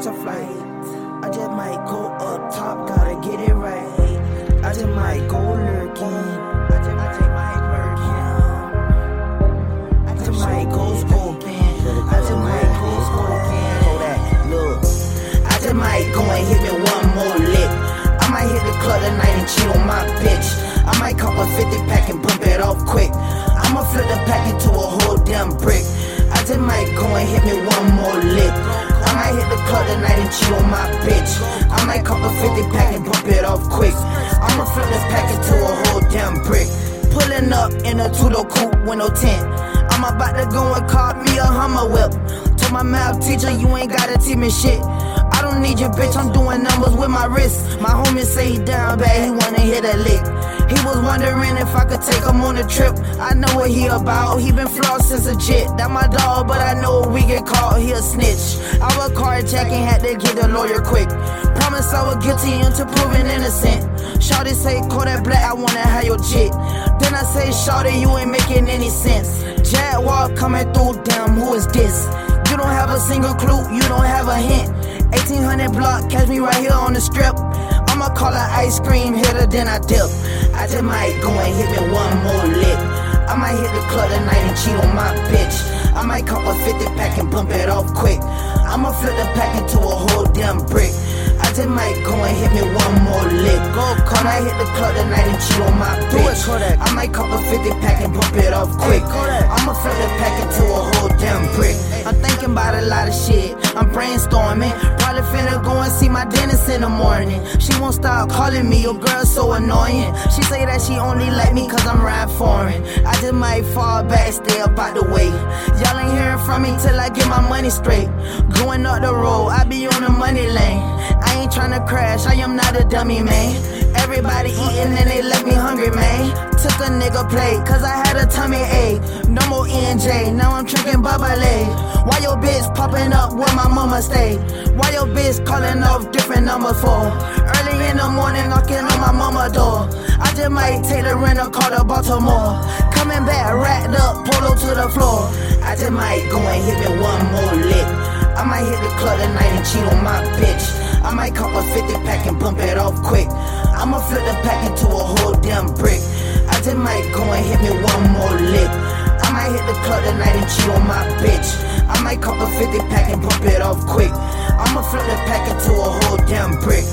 catch a flight. I just might go up top, gotta get it right. I just might go lurking. I just, I just might lurk him. I just might go scoping. I just might go scoping. Hold that, look. I just might go and hit me one more lick. I might hit the club tonight and cheat on my bitch. I might cop a 50 pack and bump it off quick. I'ma flip the pack cheat on my bitch. I might cop a 50 pack and bump it off quick. I'ma flip this pack into a whole damn brick. Pulling up in a two-door coupe with no tent. I'm about to go and call me a Hummer whip. Told my math teacher, you ain't gotta teach me shit. I don't need your bitch, I'm doing numbers with my wrist. My homie say he down bad, he wanna hit a lick. Wondering if I could take him on a trip. I know what he about, he been flawed since a jit. That my dog, but I know we get caught, he a snitch. I was carjacking, had to get the lawyer quick. Promise I was guilty until proven innocent. Shawty say, call that black, I wanna have your jit. Then I say, Shawty, you ain't making any sense. Jaguar coming through, damn, who is this? You don't have a single clue, you don't have a hint. 1800 block, catch me right here on the strip. I'ma call her ice cream hitter, then I dip. I just might go and hit me one more lick. I might hit the club tonight and cheat on my bitch. I might cop a 50 pack and bump it off quick. I'ma flip the pack into a whole damn brick. I just might go and hit me one more lick. Go, call I hit the club tonight and cheat on my bitch. Do it, Kodak. I might cop a 50 pack and bump it off quick. I'ma flip the pack into a whole damn brick. I'm thinking about a lot of shit. I'm brainstorming. Probably finna go and see my dentist in the morning. She won't stop calling me, your girl so annoying. She say that she only like me cause I'm ride foreign. I just might fall back, stay up out the way. Y'all ain't hearing from me till I get my money straight. Going up the road, I be on the money lane. I ain't tryna crash, I am not a dummy, man. Everybody eating and they left me hungry, man. Took a nigga plate, cause I had a tummy ache. No more ENJ, now I'm drinking mama stay? Why your bitch calling off different numbers for? Early in the morning, knocking on my mama door. I just might take the rental car to Baltimore. Coming back, racked up, polo to the floor. I just might go and hit me one more lick. I might hit the club tonight and cheat on my bitch. I might cop a 50 pack and bump it off quick. I'ma flip the pack into a whole damn brick. I just might go and hit me one more lick. I might hit the club tonight and cheat on my bitch. I might cop a 50 pack and bump it off quick. I'ma flip the pack into a whole damn brick.